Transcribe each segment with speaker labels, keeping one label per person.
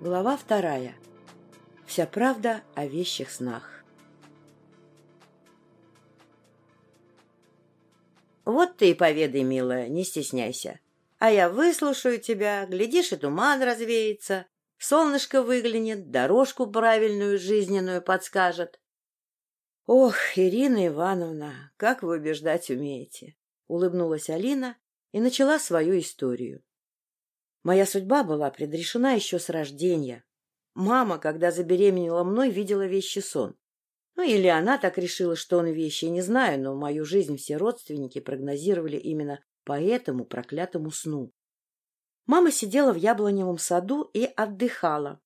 Speaker 1: Глава вторая. Вся правда о вещих снах. Вот ты и поведай, милая, не стесняйся. А я выслушаю тебя, глядишь, и туман развеется, солнышко выглянет, дорожку правильную жизненную подскажет. Ох, Ирина Ивановна, как вы убеждать умеете! Улыбнулась Алина и начала свою историю. Моя судьба была предрешена еще с рождения. Мама, когда забеременела мной, видела вещи сон. Ну, или она так решила, что он вещи, не знаю, но мою жизнь все родственники прогнозировали именно по этому проклятому сну. Мама сидела в яблоневом саду и отдыхала.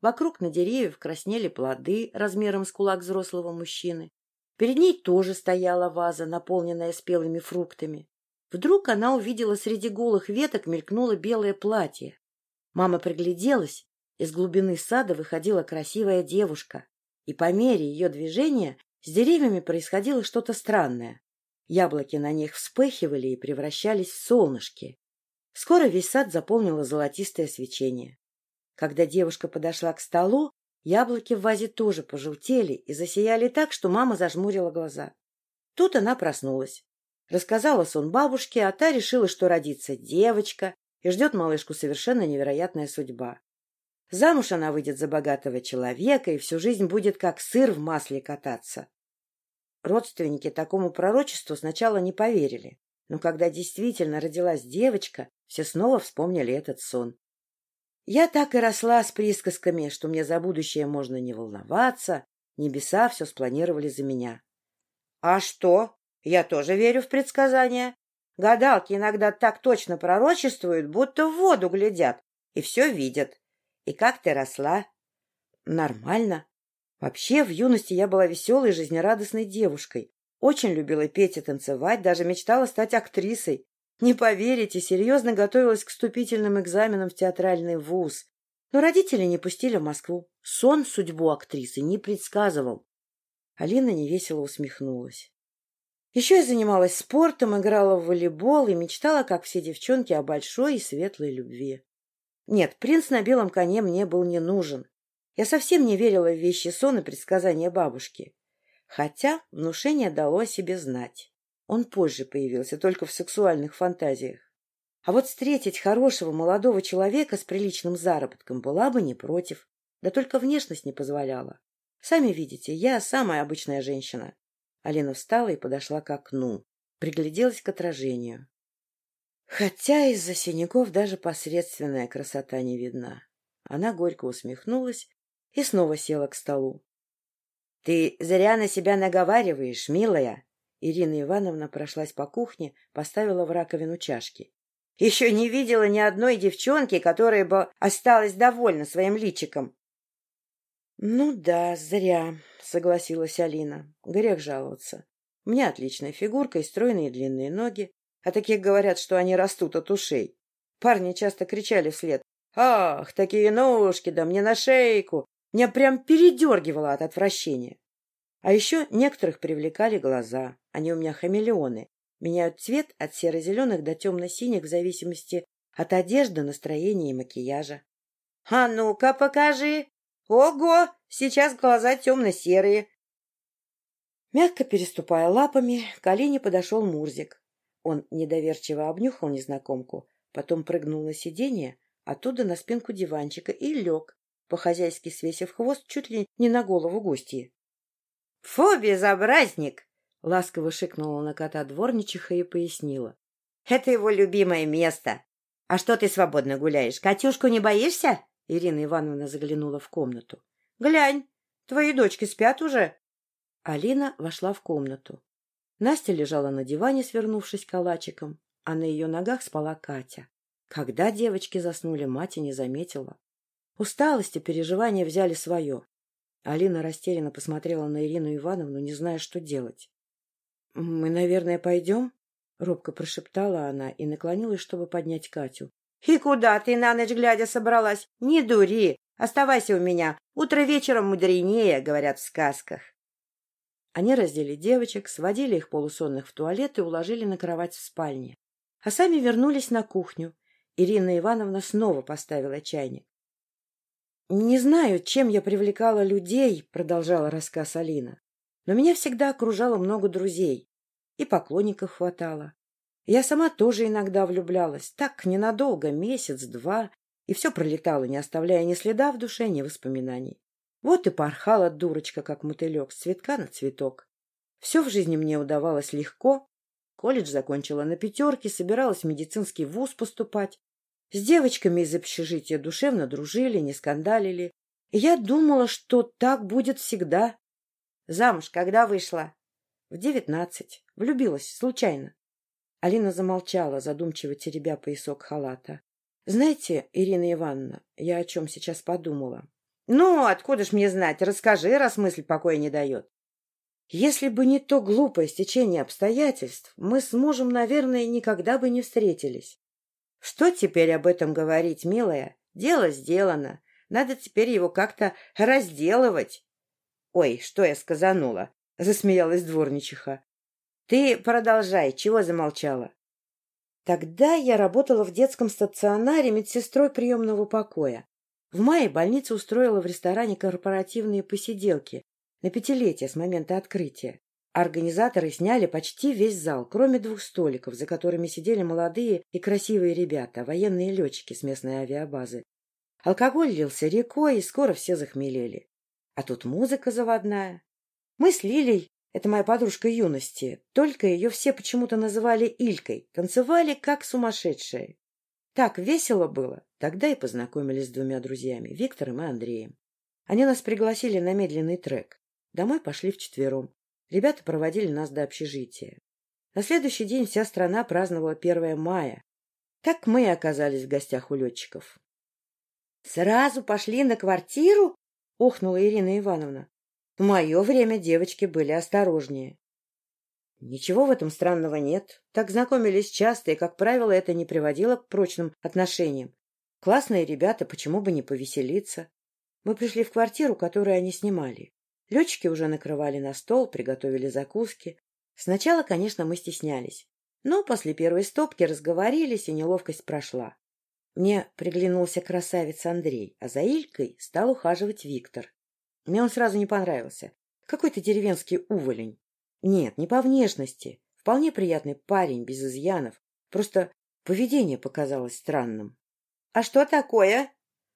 Speaker 1: Вокруг на деревьях краснели плоды размером с кулак взрослого мужчины. Перед ней тоже стояла ваза, наполненная спелыми фруктами. Вдруг она увидела среди голых веток мелькнуло белое платье. Мама пригляделась, из глубины сада выходила красивая девушка, и по мере ее движения с деревьями происходило что-то странное. Яблоки на них вспыхивали и превращались в солнышки. Скоро весь сад заполнило золотистое свечение. Когда девушка подошла к столу, яблоки в вазе тоже пожелтели и засияли так, что мама зажмурила глаза. Тут она проснулась. Рассказала сон бабушке, а та решила, что родится девочка и ждет малышку совершенно невероятная судьба. Замуж она выйдет за богатого человека и всю жизнь будет как сыр в масле кататься. Родственники такому пророчеству сначала не поверили, но когда действительно родилась девочка, все снова вспомнили этот сон. Я так и росла с присказками, что мне за будущее можно не волноваться, небеса все спланировали за меня. — А что? Я тоже верю в предсказания. Гадалки иногда так точно пророчествуют, будто в воду глядят и все видят. И как ты росла? Нормально. Вообще, в юности я была веселой, жизнерадостной девушкой. Очень любила петь и танцевать, даже мечтала стать актрисой. Не поверите, серьезно готовилась к вступительным экзаменам в театральный вуз. Но родители не пустили в Москву. Сон судьбу актрисы не предсказывал. Алина невесело усмехнулась. Еще я занималась спортом, играла в волейбол и мечтала, как все девчонки, о большой и светлой любви. Нет, принц на белом коне мне был не нужен. Я совсем не верила в вещи сон и предсказания бабушки. Хотя внушение дало о себе знать. Он позже появился, только в сексуальных фантазиях. А вот встретить хорошего молодого человека с приличным заработком была бы не против. Да только внешность не позволяла. Сами видите, я самая обычная женщина. Алина встала и подошла к окну. Пригляделась к отражению. Хотя из-за синяков даже посредственная красота не видна. Она горько усмехнулась и снова села к столу. — Ты зря на себя наговариваешь, милая. Ирина Ивановна прошлась по кухне, поставила в раковину чашки. — Еще не видела ни одной девчонки, которая бы осталась довольна своим личиком. — Ну да, зря, согласилась Алина. Грех жаловаться. У меня отличная фигурка и стройные длинные ноги. А таких говорят, что они растут от ушей. Парни часто кричали вслед. «Ах, такие ножки, да мне на шейку!» Меня прям передергивало от отвращения. А еще некоторых привлекали глаза. Они у меня хамелеоны. Меняют цвет от серо-зеленых до темно-синих в зависимости от одежды, настроения и макияжа. — А ну-ка покажи! Ого! Сейчас глаза темно-серые. Мягко переступая лапами, к Алине подошел Мурзик. Он недоверчиво обнюхал незнакомку, потом прыгнул на сиденье, оттуда на спинку диванчика и лег, по-хозяйски свесив хвост чуть ли не на голову гостьи. — Фу, безобразник! — ласково шикнула на кота дворничиха и пояснила. — Это его любимое место. А что ты свободно гуляешь? Катюшку не боишься? Ирина Ивановна заглянула в комнату. Глянь, твои дочки спят уже. Алина вошла в комнату. Настя лежала на диване, свернувшись калачиком, а на ее ногах спала Катя. Когда девочки заснули, мать и не заметила. Усталость и переживания взяли свое. Алина растерянно посмотрела на Ирину Ивановну, не зная, что делать. — Мы, наверное, пойдем? — робко прошептала она и наклонилась, чтобы поднять Катю. — И куда ты на ночь глядя собралась? Не дури! Оставайся у меня. Утро вечером мудренее, говорят в сказках. Они раздели девочек, сводили их полусонных в туалет и уложили на кровать в спальне. А сами вернулись на кухню. Ирина Ивановна снова поставила чайник. Не знаю, чем я привлекала людей, продолжала рассказ Алина, но меня всегда окружало много друзей, и поклонников хватало. Я сама тоже иногда влюблялась, так ненадолго, месяц-два, и все пролетало, не оставляя ни следа в душе, ни воспоминаний. Вот и порхала дурочка, как мотылек, с цветка на цветок. Все в жизни мне удавалось легко. Колледж закончила на пятерке, собиралась в медицинский вуз поступать. С девочками из общежития душевно дружили, не скандалили. И я думала, что так будет всегда. Замуж когда вышла? В девятнадцать. Влюбилась, случайно. Алина замолчала, задумчиво теребя поясок халата. — Знаете, Ирина Ивановна, я о чем сейчас подумала. — Ну, откуда ж мне знать? Расскажи, раз мысль покоя не дает. Если бы не то глупое стечение обстоятельств, мы с мужем, наверное, никогда бы не встретились. Что теперь об этом говорить, милая? Дело сделано. Надо теперь его как-то разделывать. — Ой, что я сказанула? — засмеялась дворничиха. — Ты продолжай, чего замолчала? Тогда я работала в детском стационаре медсестрой приемного покоя. В мае больница устроила в ресторане корпоративные посиделки на пятилетие с момента открытия. Организаторы сняли почти весь зал, кроме двух столиков, за которыми сидели молодые и красивые ребята, военные летчики с местной авиабазы. Алкоголь лился рекой, и скоро все захмелели. А тут музыка заводная. Мы с Лилей это моя подружка юности. Только ее все почему-то называли Илькой. Танцевали как сумасшедшие. Так весело было. Тогда и познакомились с двумя друзьями, Виктором и Андреем. Они нас пригласили на медленный трек. Домой пошли вчетвером. Ребята проводили нас до общежития. На следующий день вся страна праздновала 1 мая. Так мы и оказались в гостях у летчиков. — Сразу пошли на квартиру? — охнула Ирина Ивановна. В мое время девочки были осторожнее. Ничего в этом странного нет. Так знакомились часто, и, как правило, это не приводило к прочным отношениям. Классные ребята, почему бы не повеселиться? Мы пришли в квартиру, которую они снимали. Летчики уже накрывали на стол, приготовили закуски. Сначала, конечно, мы стеснялись. Но после первой стопки разговорились, и неловкость прошла. Мне приглянулся красавец Андрей, а за Илькой стал ухаживать Виктор. Мне он сразу не понравился. Какой-то деревенский уволень. Нет, не по внешности. Вполне приятный парень, без изъянов. Просто поведение показалось странным. — А что такое?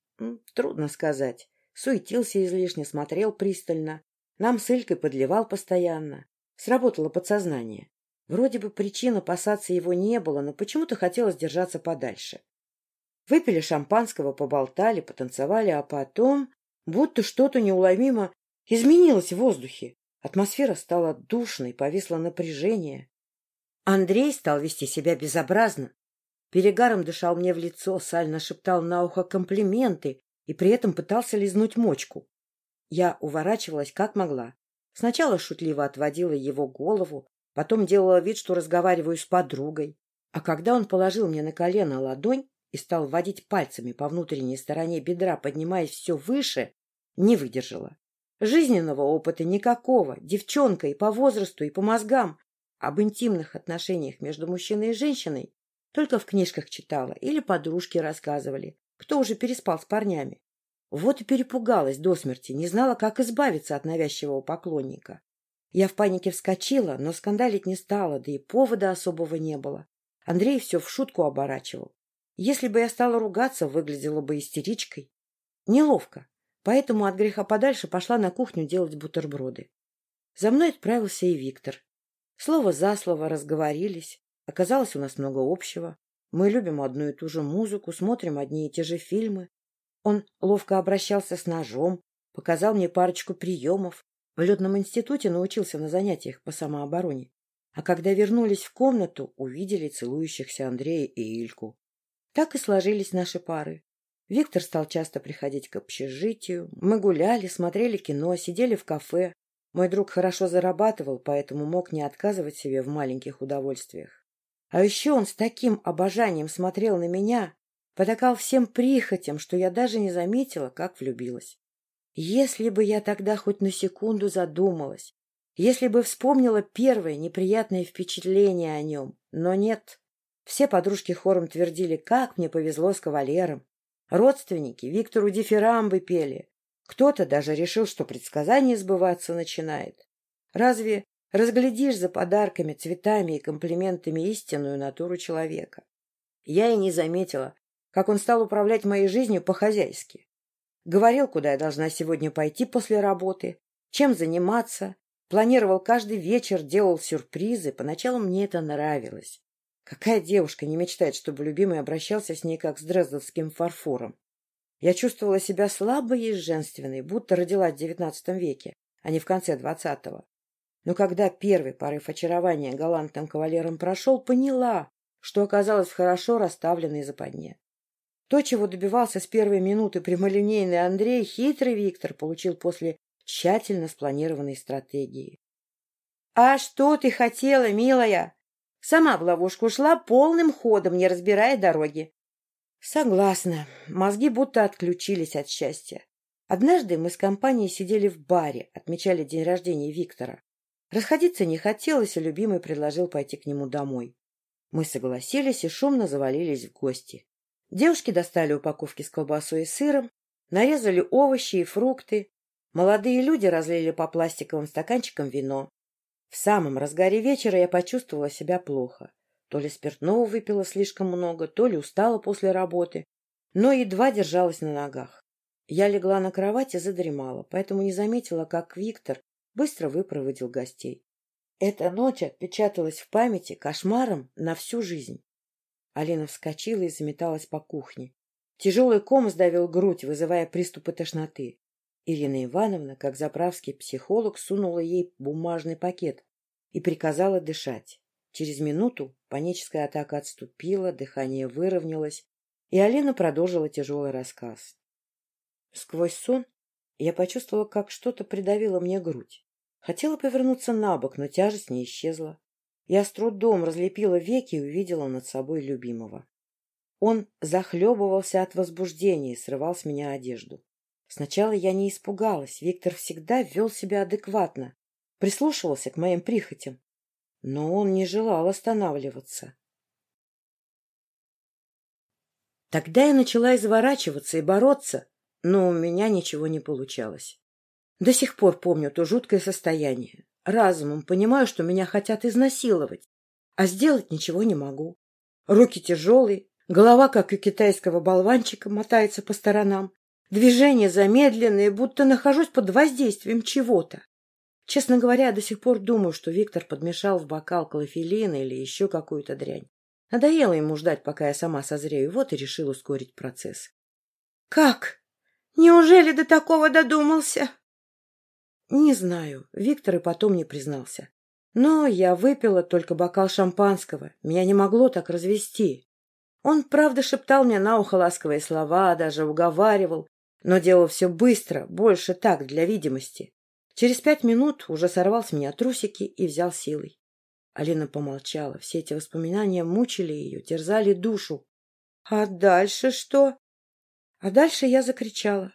Speaker 1: — Трудно сказать. Суетился излишне, смотрел пристально. Нам с Илькой подливал постоянно. Сработало подсознание. Вроде бы причин опасаться его не было, но почему-то хотелось держаться подальше. Выпили шампанского, поболтали, потанцевали, а потом Будто что-то неуловимо изменилось в воздухе. Атмосфера стала душной, повисло напряжение. Андрей стал вести себя безобразно. Перегаром дышал мне в лицо, сально шептал на ухо комплименты и при этом пытался лизнуть мочку. Я уворачивалась как могла. Сначала шутливо отводила его голову, потом делала вид, что разговариваю с подругой. А когда он положил мне на колено ладонь и стал водить пальцами по внутренней стороне бедра, поднимаясь все выше, не выдержала. Жизненного опыта никакого, девчонка и по возрасту, и по мозгам. Об интимных отношениях между мужчиной и женщиной только в книжках читала или подружки рассказывали, кто уже переспал с парнями. Вот и перепугалась до смерти, не знала, как избавиться от навязчивого поклонника. Я в панике вскочила, но скандалить не стала, да и повода особого не было. Андрей все в шутку оборачивал. Если бы я стала ругаться, выглядела бы истеричкой. Неловко. Поэтому от греха подальше пошла на кухню делать бутерброды. За мной отправился и Виктор. Слово за слово разговорились. Оказалось, у нас много общего. Мы любим одну и ту же музыку, смотрим одни и те же фильмы. Он ловко обращался с ножом, показал мне парочку приемов. В летном институте научился на занятиях по самообороне. А когда вернулись в комнату, увидели целующихся Андрея и Ильку. Так и сложились наши пары. Виктор стал часто приходить к общежитию. Мы гуляли, смотрели кино, сидели в кафе. Мой друг хорошо зарабатывал, поэтому мог не отказывать себе в маленьких удовольствиях. А еще он с таким обожанием смотрел на меня, потакал всем прихотям, что я даже не заметила, как влюбилась. Если бы я тогда хоть на секунду задумалась, если бы вспомнила первое неприятное впечатление о нем, но нет. Все подружки хором твердили, как мне повезло с кавалером. Родственники Виктору дифирамбы пели. Кто-то даже решил, что предсказание сбываться начинает. Разве разглядишь за подарками, цветами и комплиментами истинную натуру человека? Я и не заметила, как он стал управлять моей жизнью по-хозяйски. Говорил, куда я должна сегодня пойти после работы, чем заниматься, планировал каждый вечер, делал сюрпризы. Поначалу мне это нравилось. Какая девушка не мечтает, чтобы любимый обращался с ней как с дрездовским фарфором? Я чувствовала себя слабой и женственной, будто родилась в девятнадцатом веке, а не в конце двадцатого. Но когда первый порыв очарования галантным кавалером прошел, поняла, что оказалась в хорошо расставленной западне. То, чего добивался с первой минуты прямолинейный Андрей, хитрый Виктор получил после тщательно спланированной стратегии. — А что ты хотела, милая? Сама в ловушку шла полным ходом, не разбирая дороги. Согласна. Мозги будто отключились от счастья. Однажды мы с компанией сидели в баре, отмечали день рождения Виктора. Расходиться не хотелось, и любимый предложил пойти к нему домой. Мы согласились и шумно завалились в гости. Девушки достали упаковки с колбасой и сыром, нарезали овощи и фрукты. Молодые люди разлили по пластиковым стаканчикам вино. В самом разгаре вечера я почувствовала себя плохо. То ли спиртного выпила слишком много, то ли устала после работы, но едва держалась на ногах. Я легла на кровать и задремала, поэтому не заметила, как Виктор быстро выпроводил гостей. Эта ночь отпечаталась в памяти кошмаром на всю жизнь. Алина вскочила и заметалась по кухне. Тяжелый ком сдавил грудь, вызывая приступы тошноты. Ирина Ивановна, как заправский психолог, сунула ей бумажный пакет и приказала дышать. Через минуту паническая атака отступила, дыхание выровнялось, и Алина продолжила тяжелый рассказ. Сквозь сон я почувствовала, как что-то придавило мне грудь. Хотела повернуться на бок, но тяжесть не исчезла. Я с трудом разлепила веки и увидела над собой любимого. Он захлебывался от возбуждения и срывал с меня одежду. Сначала я не испугалась, Виктор всегда вел себя адекватно, прислушивался к моим прихотям. Но он не желал останавливаться. Тогда я начала изворачиваться и бороться, но у меня ничего не получалось. До сих пор помню то жуткое состояние. Разумом понимаю, что меня хотят изнасиловать, а сделать ничего не могу. Руки тяжелые, голова, как у китайского болванчика, мотается по сторонам, движения замедленные, будто нахожусь под воздействием чего-то. Честно говоря, я до сих пор думаю, что Виктор подмешал в бокал клофелина или еще какую-то дрянь. Надоело ему ждать, пока я сама созрею, вот и решил ускорить процесс. — Как? Неужели до такого додумался? Не знаю, Виктор и потом не признался. Но я выпила только бокал шампанского, меня не могло так развести. Он, правда, шептал мне на ухо ласковые слова, даже уговаривал, но делал все быстро, больше так, для видимости. Через пять минут уже сорвал с меня трусики и взял силой. Алина помолчала. Все эти воспоминания мучили ее, терзали душу. — А дальше что? А дальше я закричала.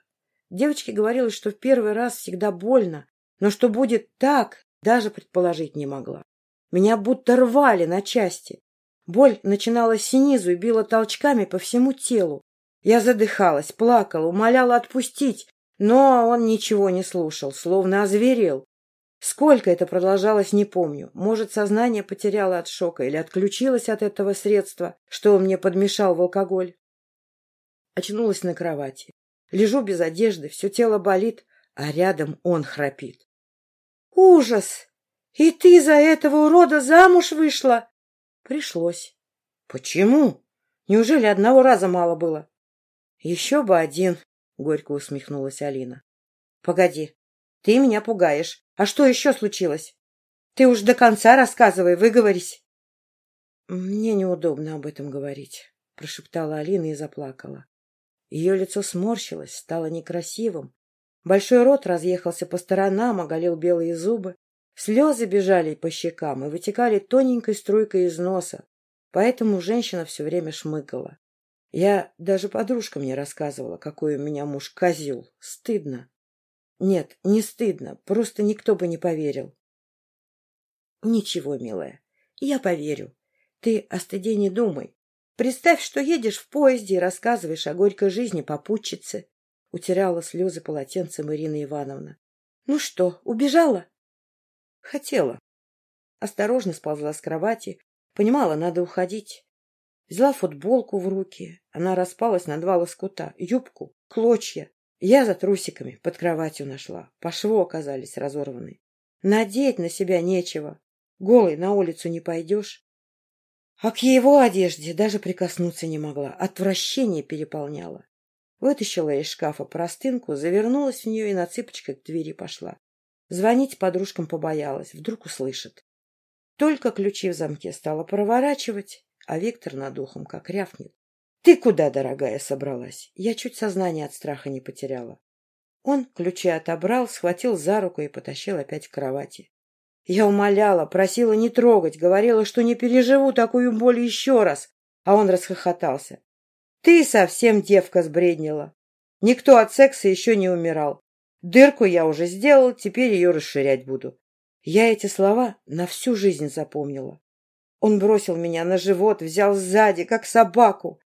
Speaker 1: Девочке говорилось, что в первый раз всегда больно, но что будет так, даже предположить не могла. Меня будто рвали на части. Боль начиналась снизу и била толчками по всему телу. Я задыхалась, плакала, умоляла отпустить, но он ничего не слушал, словно озверел. Сколько это продолжалось, не помню. Может, сознание потеряло от шока или отключилось от этого средства, что он мне подмешал в алкоголь. Очнулась на кровати. Лежу без одежды, все тело болит, а рядом он храпит. «Ужас! И ты за этого урода замуж вышла?» «Пришлось». «Почему? Неужели одного раза мало было?» «Еще бы один», — горько усмехнулась Алина. «Погоди, ты меня пугаешь. А что еще случилось? Ты уж до конца рассказывай, выговорись». «Мне неудобно об этом говорить», — прошептала Алина и заплакала. Ее лицо сморщилось, стало некрасивым. Большой рот разъехался по сторонам, оголил белые зубы. Слезы бежали по щекам и вытекали тоненькой струйкой из носа, поэтому женщина все время шмыгала. Я даже подружкам не рассказывала, какой у меня муж козел. Стыдно. Нет, не стыдно, просто никто бы не поверил. Ничего, милая, я поверю. Ты о стыде не думай. Представь, что едешь в поезде и рассказываешь о горькой жизни попутчице. Утеряла слезы полотенцем Ирина Ивановна. Ну что, убежала? Хотела. Осторожно сползла с кровати. Понимала, надо уходить. Взяла футболку в руки. Она распалась на два лоскута. Юбку, клочья. Я за трусиками под кроватью нашла. По шву оказались разорваны. Надеть на себя нечего. Голой на улицу не пойдешь. А к его одежде даже прикоснуться не могла. Отвращение переполняло. Вытащила из шкафа простынку, завернулась в нее и на цыпочках к двери пошла. Звонить подружкам побоялась, вдруг услышат. Только ключи в замке стала проворачивать, а Виктор над ухом как рявкнет. — Ты куда, дорогая, собралась? Я чуть сознание от страха не потеряла. Он ключи отобрал, схватил за руку и потащил опять к кровати. Я умоляла, просила не трогать, говорила, что не переживу такую боль еще раз, а он расхохотался. Ты совсем девка сбреднила. Никто от секса еще не умирал. Дырку я уже сделал, теперь ее расширять буду. Я эти слова на всю жизнь запомнила. Он бросил меня на живот, взял сзади, как собаку.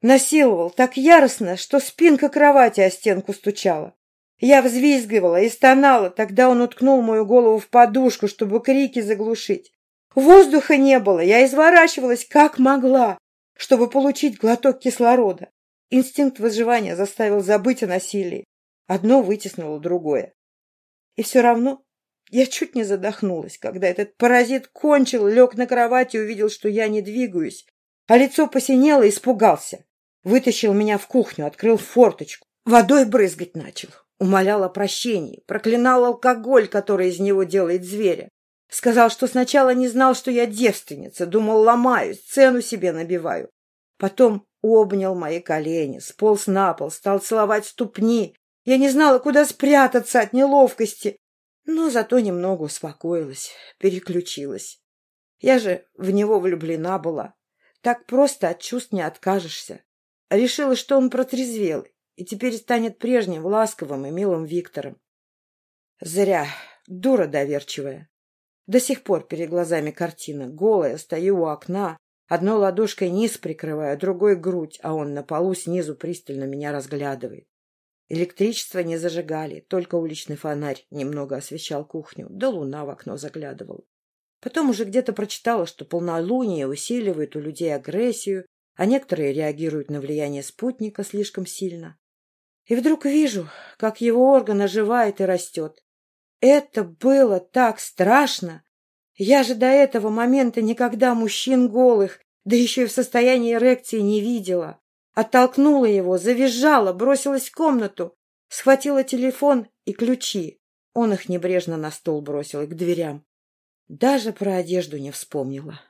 Speaker 1: Насиловал так яростно, что спинка кровати о стенку стучала. Я взвизгивала и стонала, тогда он уткнул мою голову в подушку, чтобы крики заглушить. Воздуха не было, я изворачивалась как могла, чтобы получить глоток кислорода. Инстинкт выживания заставил забыть о насилии. Одно вытеснило другое. И все равно я чуть не задохнулась, когда этот паразит кончил, лег на кровать и увидел, что я не двигаюсь, а лицо посинело испугался. Вытащил меня в кухню, открыл форточку, водой брызгать начал. Умолял о прощении, проклинал алкоголь, который из него делает зверя. Сказал, что сначала не знал, что я девственница, думал, ломаюсь, цену себе набиваю. Потом обнял мои колени, сполз на пол, стал целовать ступни. Я не знала, куда спрятаться от неловкости, но зато немного успокоилась, переключилась. Я же в него влюблена была. Так просто от чувств не откажешься. Решила, что он протрезвел и теперь станет прежним, ласковым и милым Виктором. Зря. Дура доверчивая. До сих пор перед глазами картина. Голая, стою у окна, одной ладошкой низ прикрываю, другой грудь, а он на полу снизу пристально меня разглядывает. Электричество не зажигали, только уличный фонарь немного освещал кухню, да луна в окно заглядывала. Потом уже где-то прочитала, что полнолуние усиливает у людей агрессию, а некоторые реагируют на влияние спутника слишком сильно. И вдруг вижу, как его орган оживает и растет. Это было так страшно! Я же до этого момента никогда мужчин голых, да еще и в состоянии эрекции не видела. Оттолкнула его, завизжала, бросилась в комнату, схватила телефон и ключи. Он их небрежно на стол бросил и к дверям. Даже про одежду не вспомнила.